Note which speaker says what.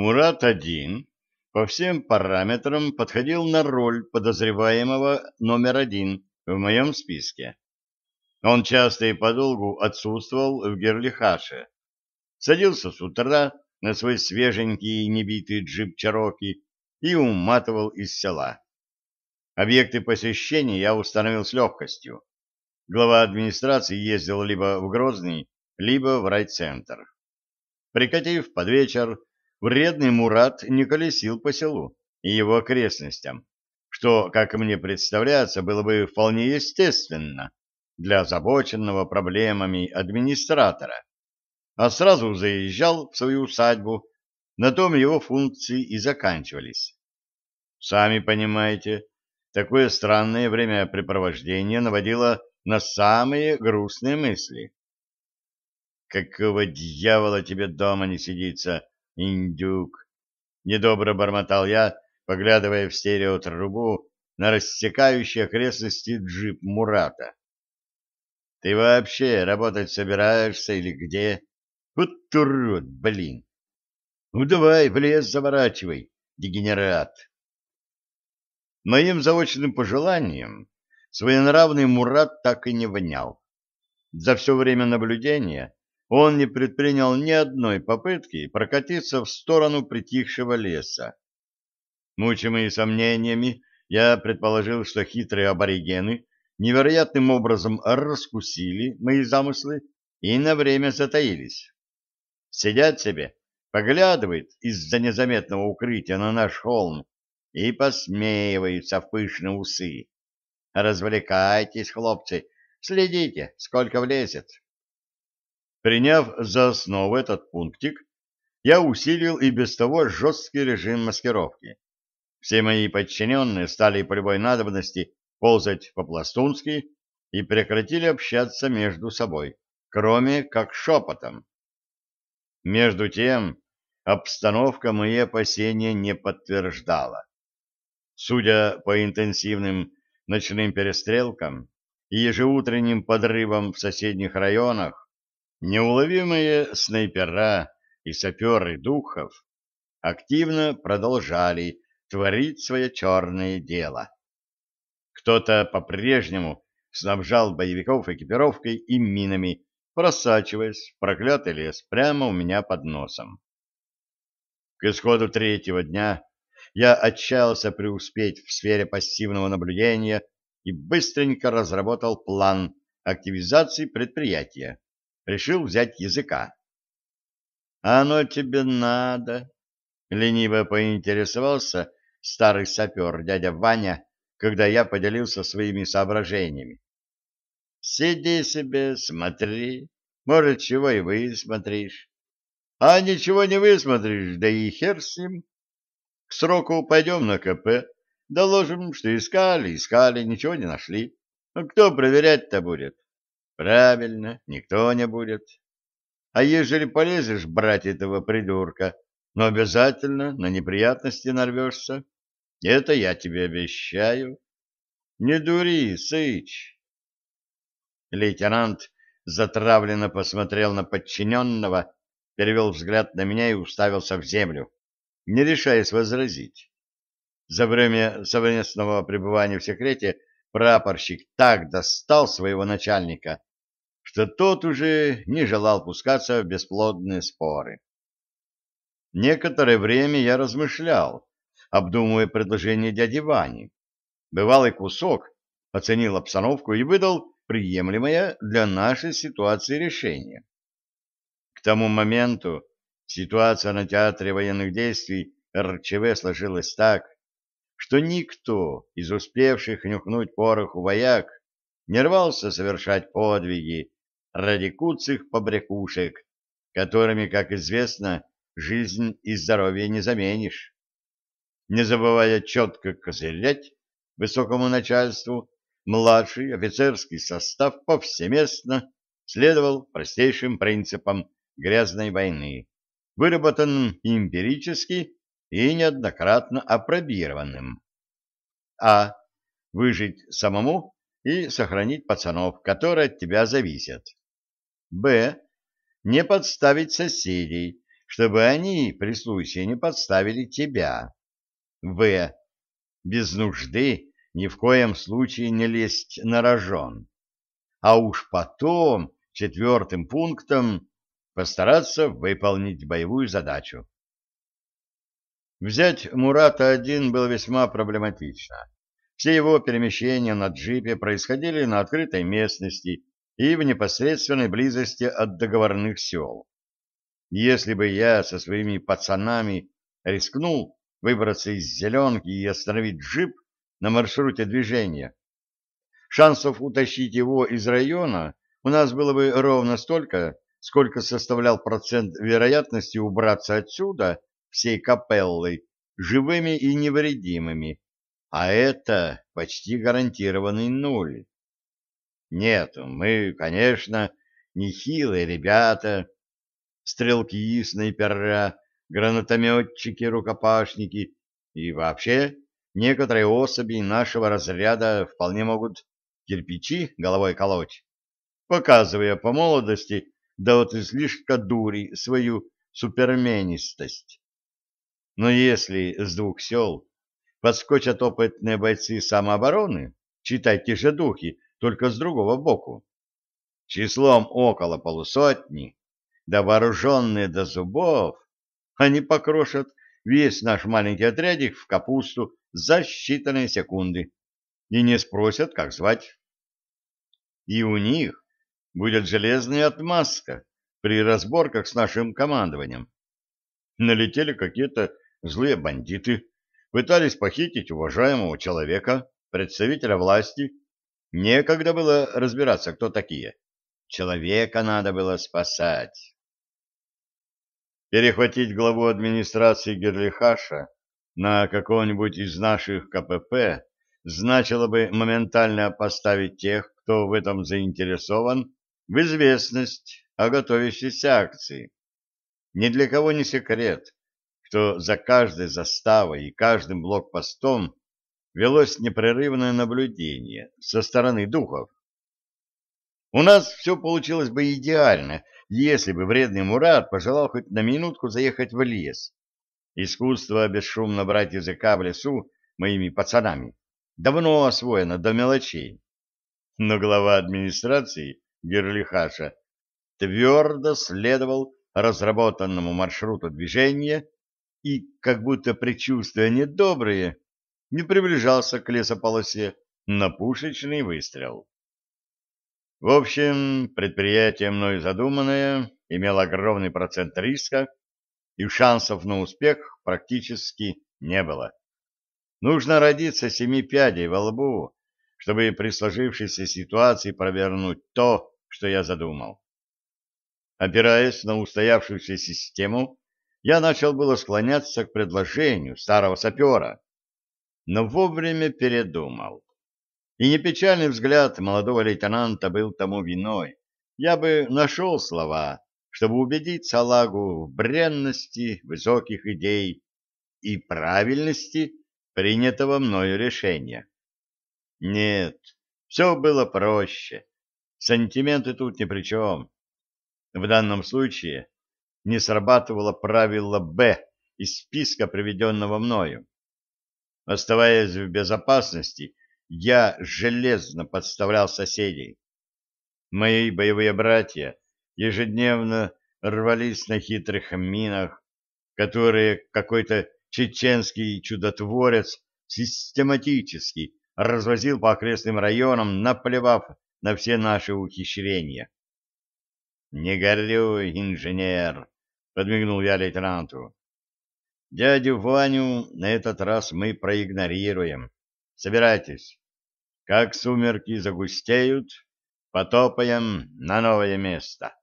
Speaker 1: Мурат-1 по всем параметрам подходил на роль подозреваемого номер один в моем списке. Он часто и подолгу отсутствовал в Герлихаше. Садился с утра на свой свеженький небитый джип Чароки и уматывал из села. Объекты посещения я установил с легкостью. Глава администрации ездил либо в Грозный, либо в райцентр. Прикатив под вечер, вредный Мурат не колесил по селу и его окрестностям, что, как мне представляется, было бы вполне естественно для озабоченного проблемами администратора, а сразу заезжал в свою усадьбу, на том его функции и заканчивались. Сами понимаете, такое странное времяпрепровождение наводило на самые грустные мысли. «Какого дьявола тебе дома не сидится, индюк?» Недобро бормотал я, поглядывая в стереотрубу на рассекающие окрестности джип Мурата. «Ты вообще работать собираешься или где? Вот урод, блин! Ну давай, в лес заворачивай, дегенерат!» Моим заочным пожеланием своенравный Мурат так и не вонял. За все время наблюдения он не предпринял ни одной попытки прокатиться в сторону притихшего леса. Мучимый сомнениями, я предположил, что хитрые аборигены невероятным образом раскусили мои замыслы и на время затаились. Сидят себе, поглядывают из-за незаметного укрытия на наш холм и посмеиваются в пышные усы. Развлекайтесь, хлопцы, следите, сколько влезет. Приняв за основу этот пунктик, я усилил и без того жесткий режим маскировки. Все мои подчиненные стали по любой надобности ползать по-пластунски и прекратили общаться между собой, кроме как шепотом. Между тем, обстановка мои опасения не подтверждала. Судя по интенсивным ночным перестрелкам и ежеутренним подрывам в соседних районах, неуловимые снайпера и саперы духов активно продолжали творить свое черное дело. Кто-то по-прежнему снабжал боевиков экипировкой и минами, просачиваясь в проклятый лес прямо у меня под носом. К исходу третьего дня я отчаялся преуспеть в сфере пассивного наблюдения и быстренько разработал план активизации предприятия. Решил взять языка. «Оно тебе надо?» — лениво поинтересовался старый сапер дядя Ваня, когда я поделился своими соображениями. «Сиди себе, смотри, может, чего и высмотришь. А ничего не высмотришь, да и хер с ним. К сроку пойдем на КП, доложим, что искали, искали, ничего не нашли. Ну, кто проверять-то будет? Правильно, никто не будет. А ежели полезешь брать этого придурка, но обязательно на неприятности нарвешься. Это я тебе обещаю. Не дури, сыч. Лейтенант затравленно посмотрел на подчиненного, перевел взгляд на меня и уставился в землю не решаясь возразить. За время совместного пребывания в секрете прапорщик так достал своего начальника, что тот уже не желал пускаться в бесплодные споры. Некоторое время я размышлял, обдумывая предложение дяди Вани. Бывалый кусок оценил обстановку и выдал приемлемое для нашей ситуации решение. К тому моменту Ситуация на театре военных действий РЧВ сложилась так, что никто из успевших нюхнуть пороху вояк не рвался совершать подвиги ради куцых побрякушек, которыми, как известно, жизнь и здоровье не заменишь. Не забывая четко козырять высокому начальству, младший офицерский состав повсеместно следовал простейшим принципам грязной войны выработанным эмпирически и неоднократно опробированным. А. Выжить самому и сохранить пацанов, которые от тебя зависят. Б. Не подставить соседей, чтобы они при случае не подставили тебя. В. Без нужды ни в коем случае не лезть на рожон. А уж потом, четвертым пунктом, постараться выполнить боевую задачу. Взять Мурата один было весьма проблематично. Все его перемещения на джипе происходили на открытой местности и в непосредственной близости от договорных сел. Если бы я со своими пацанами рискнул выбраться из зеленки и остановить джип на маршруте движения, шансов утащить его из района у нас было бы ровно столько, сколько составлял процент вероятности убраться отсюда всей капеллой живыми и невредимыми, а это почти гарантированный нуль. Нет, мы, конечно, не хилые ребята, стрелки, снайпера, гранатометчики, рукопашники и вообще некоторые особи нашего разряда вполне могут кирпичи головой колоть, показывая по молодости да вот излишка дури свою суперменистость. Но если с двух сел подскочат опытные бойцы самообороны, читайте же духи, только с другого боку, числом около полусотни, да вооруженные до зубов, они покрошат весь наш маленький отрядик в капусту за считанные секунды и не спросят, как звать. И у них будет железная отмазка при разборках с нашим командованием. Налетели какие-то злые бандиты, пытались похитить уважаемого человека, представителя власти. Некогда было разбираться, кто такие. Человека надо было спасать. Перехватить главу администрации Герлихаша на какого-нибудь из наших КПП значило бы моментально поставить тех, кто в этом заинтересован, в известность о готовящейся акции. Ни для кого не секрет, что за каждой заставой и каждым блокпостом велось непрерывное наблюдение со стороны духов. У нас все получилось бы идеально — если бы вредный Мурат пожелал хоть на минутку заехать в лес. Искусство бесшумно брать языка в лесу моими пацанами давно освоено до мелочей. Но глава администрации Герлихаша твердо следовал разработанному маршруту движения и, как будто предчувствуя недобрые, не приближался к лесополосе на пушечный выстрел. В общем, предприятие мною задуманное имело огромный процент риска, и шансов на успех практически не было. Нужно родиться семи пядей во лбу, чтобы при сложившейся ситуации провернуть то, что я задумал. Опираясь на устоявшуюся систему, я начал было склоняться к предложению старого сапера, но вовремя передумал. И непечальный взгляд молодого лейтенанта был тому виной. Я бы нашел слова, чтобы убедить салагу в бренности высоких идей и правильности принятого мною решения. Нет, все было проще. Сантименты тут ни при чем. В данном случае не срабатывало правило «Б» из списка, приведенного мною. Оставаясь в безопасности, я железно подставлял соседей. Мои боевые братья ежедневно рвались на хитрых минах, которые какой-то чеченский чудотворец систематически развозил по окрестным районам, наплевав на все наши ухищрения. — Не горюй, инженер, — подмигнул я лейтенанту. — Дядю Ваню на этот раз мы проигнорируем. Собирайтесь. Как сумерки загустеют, потопаем на новое место.